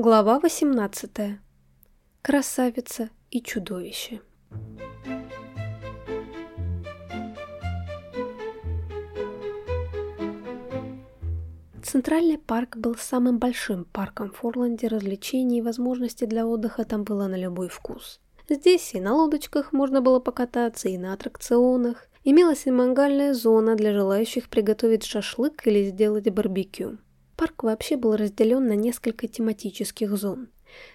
Глава 18. Красавица и чудовище. Центральный парк был самым большим парком в Форланде, развлечений и возможностей для отдыха там было на любой вкус. Здесь и на лодочках можно было покататься, и на аттракционах. Имелась и мангальная зона для желающих приготовить шашлык или сделать барбекю. Парк вообще был разделен на несколько тематических зон.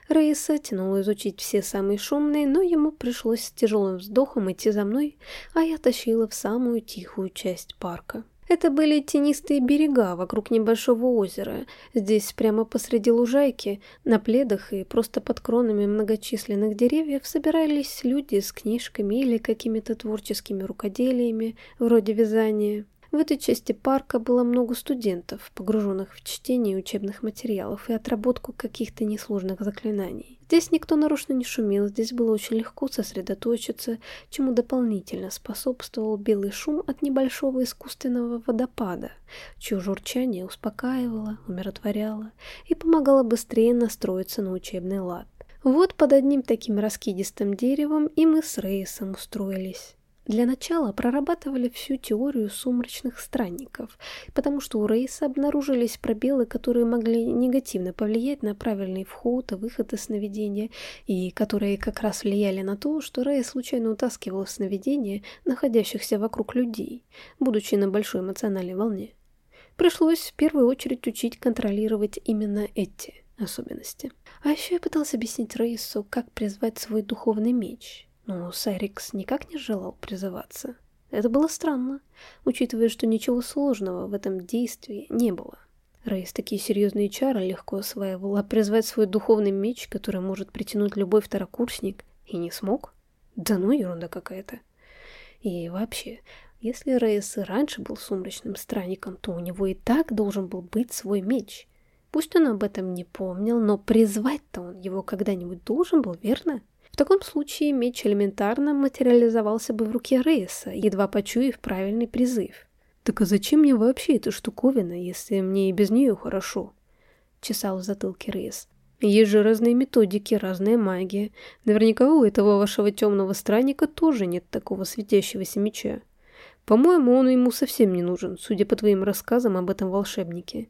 Рейса тянула изучить все самые шумные, но ему пришлось с тяжелым вздохом идти за мной, а я тащила в самую тихую часть парка. Это были тенистые берега вокруг небольшого озера. Здесь, прямо посреди лужайки, на пледах и просто под кронами многочисленных деревьев собирались люди с книжками или какими-то творческими рукоделиями, вроде вязания. В этой части парка было много студентов, погруженных в чтение учебных материалов и отработку каких-то несложных заклинаний. Здесь никто нарочно не шумел, здесь было очень легко сосредоточиться, чему дополнительно способствовал белый шум от небольшого искусственного водопада, чье журчание успокаивало, умиротворяло и помогало быстрее настроиться на учебный лад. Вот под одним таким раскидистым деревом и мы с Рейсом устроились. Для начала прорабатывали всю теорию сумрачных странников, потому что у Рейса обнаружились пробелы, которые могли негативно повлиять на правильный вход и выход из сновидения, и которые как раз влияли на то, что Рейс случайно утаскивал в сновидение находящихся вокруг людей, будучи на большой эмоциональной волне. Пришлось в первую очередь учить контролировать именно эти особенности. А еще я пытался объяснить Рейсу, как призвать свой духовный меч – но Сайрикс никак не желал призываться. Это было странно, учитывая, что ничего сложного в этом действии не было. Рейс такие серьезные чары легко осваивал, а призвать свой духовный меч, который может притянуть любой второкурсник, и не смог? Да ну, ерунда какая-то. И вообще, если Рейс раньше был сумрачным странником, то у него и так должен был быть свой меч. Пусть он об этом не помнил, но призвать-то он его когда-нибудь должен был, верно? В таком случае меч элементарно материализовался бы в руке Рейса, едва почуяв правильный призыв. «Так а зачем мне вообще эта штуковина, если мне и без нее хорошо?» Чесал в затылке Рейс. «Есть же разные методики, разная магия. Наверняка у этого вашего темного странника тоже нет такого светящегося меча. По-моему, он ему совсем не нужен, судя по твоим рассказам об этом волшебнике».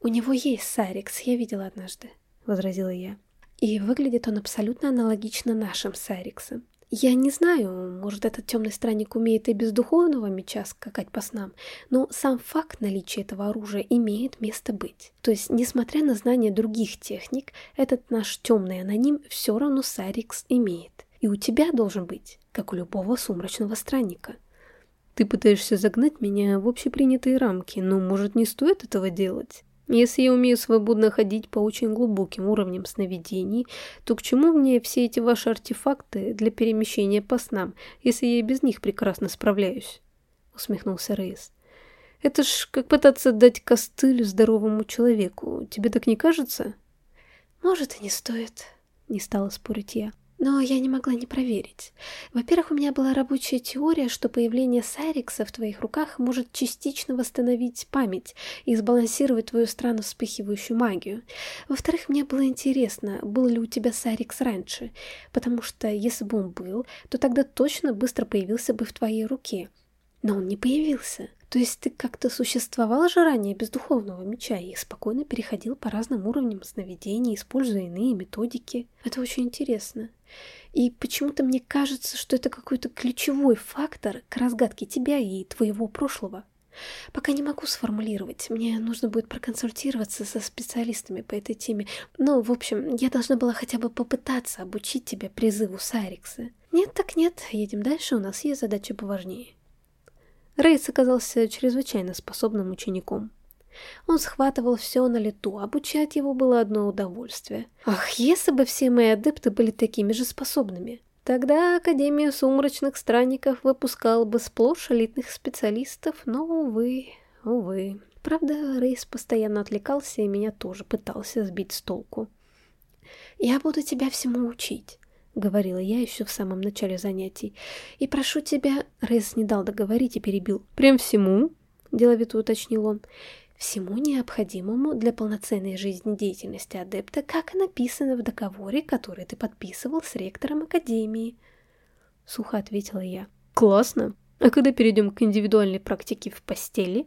«У него есть Сарикс, я видела однажды», — возразила я. И выглядит он абсолютно аналогично нашим Сайриксам. Я не знаю, может этот темный странник умеет и без духовного меча скакать по снам, но сам факт наличия этого оружия имеет место быть. То есть, несмотря на знание других техник, этот наш темный аноним все равно Сайрикс имеет. И у тебя должен быть, как у любого сумрачного странника. Ты пытаешься загнать меня в общепринятые рамки, но, может, не стоит этого делать? Если я умею свободно ходить по очень глубоким уровням сновидений, то к чему мне все эти ваши артефакты для перемещения по снам, если я и без них прекрасно справляюсь?» Усмехнулся Рейс. «Это ж как пытаться дать костыль здоровому человеку. Тебе так не кажется?» «Может, и не стоит», — не стала спорить я. Но я не могла не проверить. Во-первых, у меня была рабочая теория, что появление Сайрикса в твоих руках может частично восстановить память и сбалансировать твою странно вспыхивающую магию. Во-вторых, мне было интересно, был ли у тебя Сайрикс раньше, потому что если бы он был, то тогда точно быстро появился бы в твоей руке. Но он не появился. То есть ты как-то существовал же ранее без духовного меча и спокойно переходил по разным уровням сновидений, используя иные методики. Это очень интересно. И почему-то мне кажется, что это какой-то ключевой фактор к разгадке тебя и твоего прошлого. Пока не могу сформулировать. Мне нужно будет проконсультироваться со специалистами по этой теме. Но, в общем, я должна была хотя бы попытаться обучить тебя призыву Сайрикса. Нет, так нет. Едем дальше, у нас есть задача поважнее. Рейс оказался чрезвычайно способным учеником. Он схватывал все на лету, обучать его было одно удовольствие. Ах, если бы все мои адепты были такими же способными. Тогда Академия Сумрачных Странников выпускала бы сплошь элитных специалистов, но, увы, увы. Правда, Рейс постоянно отвлекался и меня тоже пытался сбить с толку. «Я буду тебя всему учить. — говорила я еще в самом начале занятий. «И прошу тебя...» — Рейс не дал договорить и перебил. «Прям всему?» — деловито уточнил он. всему необходимому для полноценной жизнедеятельности адепта, как и написано в договоре, который ты подписывал с ректором Академии. Сухо ответила я. Классно. А когда перейдем к индивидуальной практике в постели?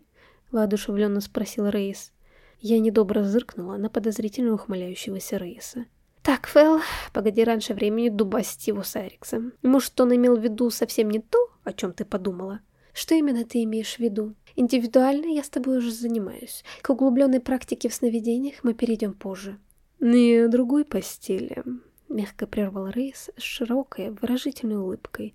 Воодушевленно спросил Рейс. Я недобро зыркнула на подозрительно ухмыляющегося Рейса. «Так, Фэл, погоди раньше времени дубасить его с Эриксом. Может, он имел в виду совсем не то, о чем ты подумала?» «Что именно ты имеешь в виду?» Индивидуально я с тобой уже занимаюсь. К углубленной практике в сновидениях мы перейдем позже. Не другой постели, мягко прервал Рейс с широкой, выразительной улыбкой.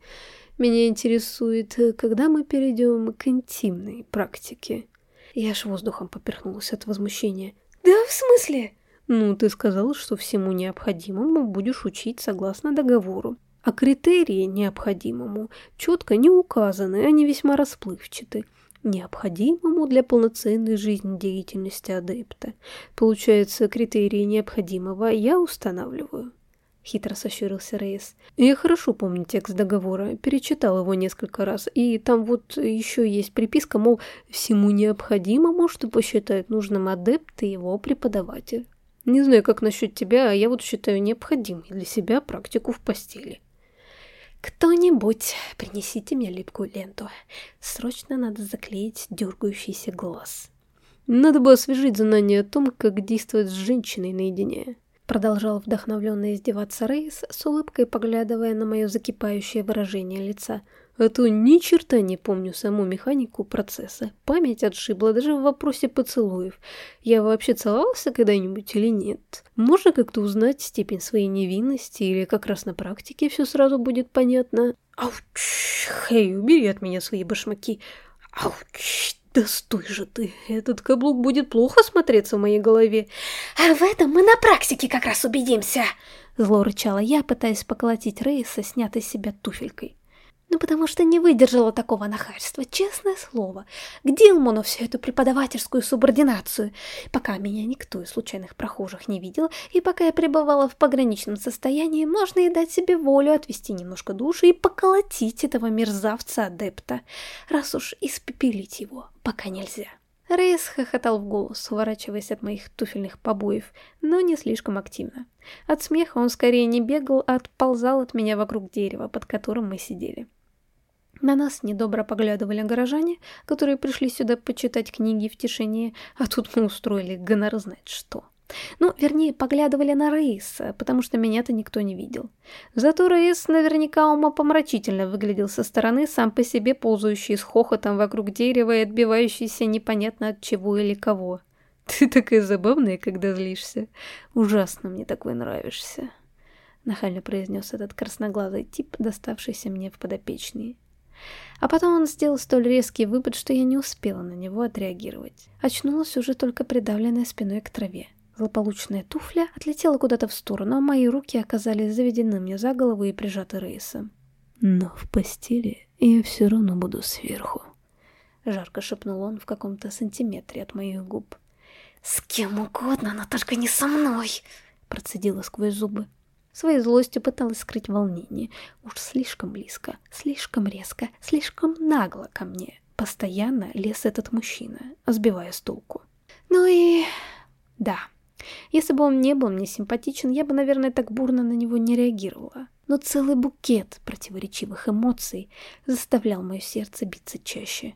Меня интересует, когда мы перейдем к интимной практике. Я аж воздухом поперхнулась от возмущения. Да, в смысле? Ну, ты сказал, что всему необходимому будешь учить согласно договору. А критерии необходимому четко не указаны, они весьма расплывчаты необходимому для полноценной жизнедеятельности адепта. Получается, критерии необходимого я устанавливаю. Хитро сощурился Рейс. Я хорошо помню текст договора, перечитал его несколько раз, и там вот еще есть приписка, мол, всему необходимому, что посчитает нужным адепт и его преподаватель. Не знаю, как насчет тебя, а я вот считаю необходимой для себя практику в постели. «Кто-нибудь, принесите мне липкую ленту. Срочно надо заклеить дергающийся глаз». «Надо бы освежить знание о том, как действовать с женщиной наедине», Продолжал вдохновленно издеваться Рейс, с улыбкой поглядывая на мое закипающее выражение лица – а то ни черта не помню саму механику процесса. Память отшибла даже в вопросе поцелуев. Я вообще целовался когда-нибудь или нет? Можно как-то узнать степень своей невинности или как раз на практике все сразу будет понятно? Ауч! Хей, убери от меня свои башмаки. Ауч! Да стой же ты, этот каблук будет плохо смотреться в моей голове. А в этом мы на практике как раз убедимся. Зло рычала я, пытаясь поколотить Рейса, снятой с себя туфелькой. Ну, потому что не выдержала такого нахальства, честное слово. Где Дилману всю эту преподавательскую субординацию? Пока меня никто из случайных прохожих не видел, и пока я пребывала в пограничном состоянии, можно и дать себе волю отвести немножко души и поколотить этого мерзавца-адепта, раз уж испепелить его пока нельзя. Рейс хохотал в голос, уворачиваясь от моих туфельных побоев, но не слишком активно. От смеха он скорее не бегал, а отползал от меня вокруг дерева, под которым мы сидели. На нас недобро поглядывали горожане, которые пришли сюда почитать книги в тишине, а тут мы устроили гонор знать что. Ну, вернее, поглядывали на Рейса, потому что меня-то никто не видел. Зато Рейс наверняка умопомрачительно выглядел со стороны, сам по себе ползающий с хохотом вокруг дерева и отбивающийся непонятно от чего или кого. «Ты такая забавная, когда злишься. Ужасно мне такой нравишься», — нахально произнес этот красноглазый тип, доставшийся мне в подопечные. А потом он сделал столь резкий выпад, что я не успела на него отреагировать. Очнулась уже только придавленная спиной к траве. Злополучная туфля отлетела куда-то в сторону, а мои руки оказались заведены мне за голову и прижаты рейсом. «Но в постели я все равно буду сверху», — жарко шепнул он в каком-то сантиметре от моих губ. «С кем угодно, но только не со мной!» — процедила сквозь зубы. Своей злостью пыталась скрыть волнение. Уж слишком близко, слишком резко, слишком нагло ко мне. Постоянно лез этот мужчина, сбивая с толку. Ну и... да. Если бы он не был мне симпатичен, я бы, наверное, так бурно на него не реагировала. Но целый букет противоречивых эмоций заставлял мое сердце биться чаще.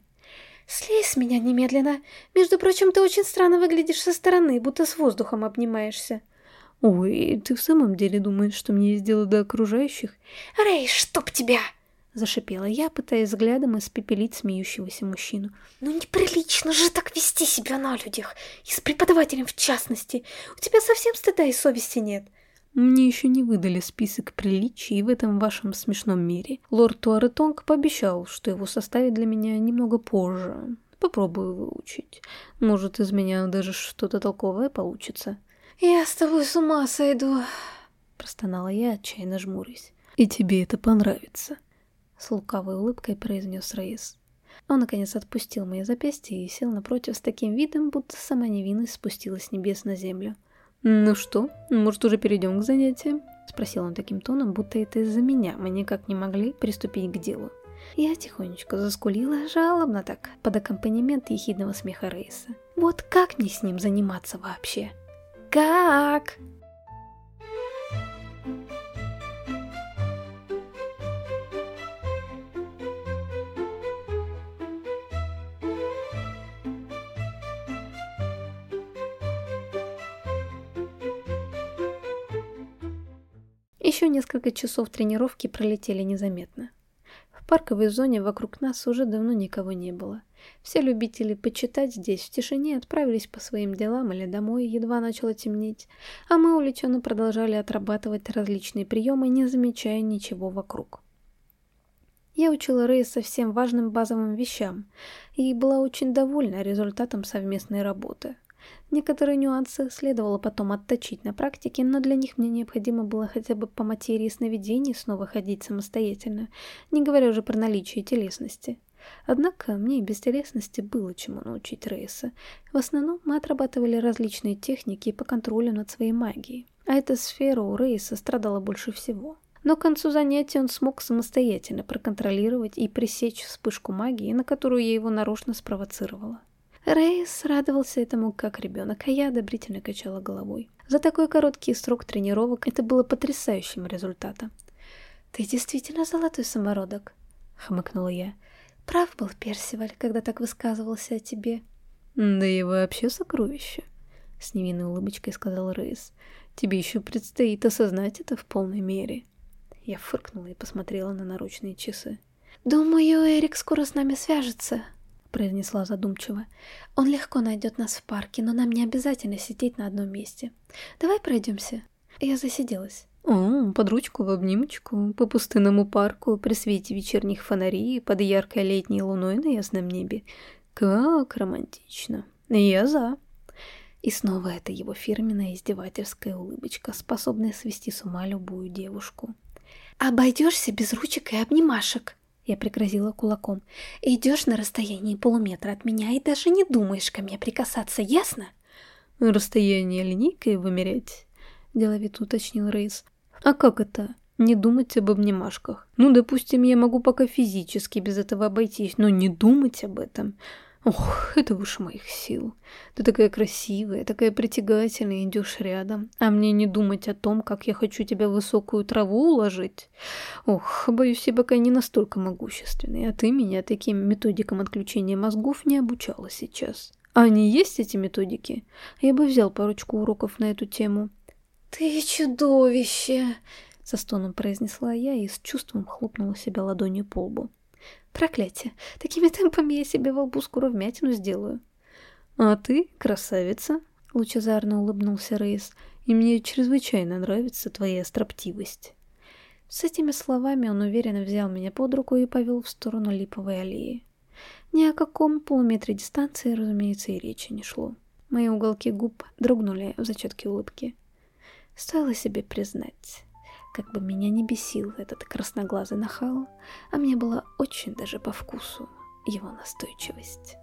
«Слезь меня немедленно! Между прочим, ты очень странно выглядишь со стороны, будто с воздухом обнимаешься». «Ой, ты в самом деле думаешь, что мне есть дело до окружающих?» «Рэй, чтоб тебя!» — зашипела я, пытаясь взглядом испепелить смеющегося мужчину. «Ну неприлично же так вести себя на людях, и с преподавателем в частности. У тебя совсем стыда и совести нет». Мне еще не выдали список приличий в этом вашем смешном мире. Лорд Туаретонг пообещал, что его составит для меня немного позже. Попробую выучить. Может, из меня даже что-то толковое получится. «Я с тобой с ума сойду», — простонала я, отчаянно жмурясь. «И тебе это понравится», — с лукавой улыбкой произнес Раис. Он, наконец, отпустил мои запястья и сел напротив с таким видом, будто сама невинность спустилась с небес на землю. «Ну что, может, уже перейдем к занятиям?» — спросил он таким тоном, будто это из-за меня мы никак не могли приступить к делу. Я тихонечко заскулила, жалобно так, под аккомпанемент ехидного смеха Рейса. Вот как мне с ним заниматься вообще? Как? Еще несколько часов тренировки пролетели незаметно. В парковой зоне вокруг нас уже давно никого не было. Все любители почитать здесь в тишине отправились по своим делам или домой, едва начало темнеть, а мы увлеченно продолжали отрабатывать различные приемы, не замечая ничего вокруг. Я учила Рейса всем важным базовым вещам и была очень довольна результатом совместной работы. Некоторые нюансы следовало потом отточить на практике, но для них мне необходимо было хотя бы по материи сновидений снова ходить самостоятельно, не говоря уже про наличие телесности. Однако мне и без телесности было чему научить Рейса. В основном мы отрабатывали различные техники по контролю над своей магией, а эта сфера у Рейса страдала больше всего. Но к концу занятия он смог самостоятельно проконтролировать и пресечь вспышку магии, на которую я его нарочно спровоцировала. Рейс радовался этому как ребенок, а я одобрительно качала головой. За такой короткий срок тренировок это было потрясающим результатом. «Ты действительно золотой самородок», — хмыкнула я. «Прав был Персиваль, когда так высказывался о тебе». «Да и вообще сокровище», — с невинной улыбочкой сказал Рейс. «Тебе еще предстоит осознать это в полной мере». Я фыркнула и посмотрела на наручные часы. «Думаю, Эрик скоро с нами свяжется», произнесла задумчиво. «Он легко найдет нас в парке, но нам не обязательно сидеть на одном месте. Давай пройдемся». Я засиделась. О, под ручку в обнимочку, по пустынному парку, при свете вечерних фонарей, под яркой летней луной на ясном небе. Как романтично. Я за. И снова это его фирменная издевательская улыбочка, способная свести с ума любую девушку. «Обойдешься без ручек и обнимашек», я пригрозила кулаком. «Идешь на расстоянии полуметра от меня и даже не думаешь ко мне прикасаться, ясно?» «Расстояние линейкой вымерять?» Деловито уточнил Рейс. «А как это? Не думать об обнимашках? Ну, допустим, я могу пока физически без этого обойтись, но не думать об этом. Ох, это выше моих сил. Ты такая красивая, такая притягательная, идешь рядом, а мне не думать о том, как я хочу тебя в высокую траву уложить. Ох, боюсь, я пока не настолько могущественный, а ты меня таким методикам отключения мозгов не обучала сейчас. А они есть, эти методики? Я бы взял парочку уроков на эту тему. «Ты чудовище!» — со стоном произнесла я и с чувством хлопнула себя ладонью по лбу. Проклятие, такими темпами я себе во лбу скоро вмятину сделаю. А ты красавица, лучезарно улыбнулся Рейс, и мне чрезвычайно нравится твоя строптивость. С этими словами он уверенно взял меня под руку и повел в сторону липовой аллеи. Ни о каком полуметре дистанции, разумеется, и речи не шло. Мои уголки губ дрогнули в зачатке улыбки. Стоило себе признать, как бы меня не бесил этот красноглазый нахал, а мне была очень даже по вкусу его настойчивость.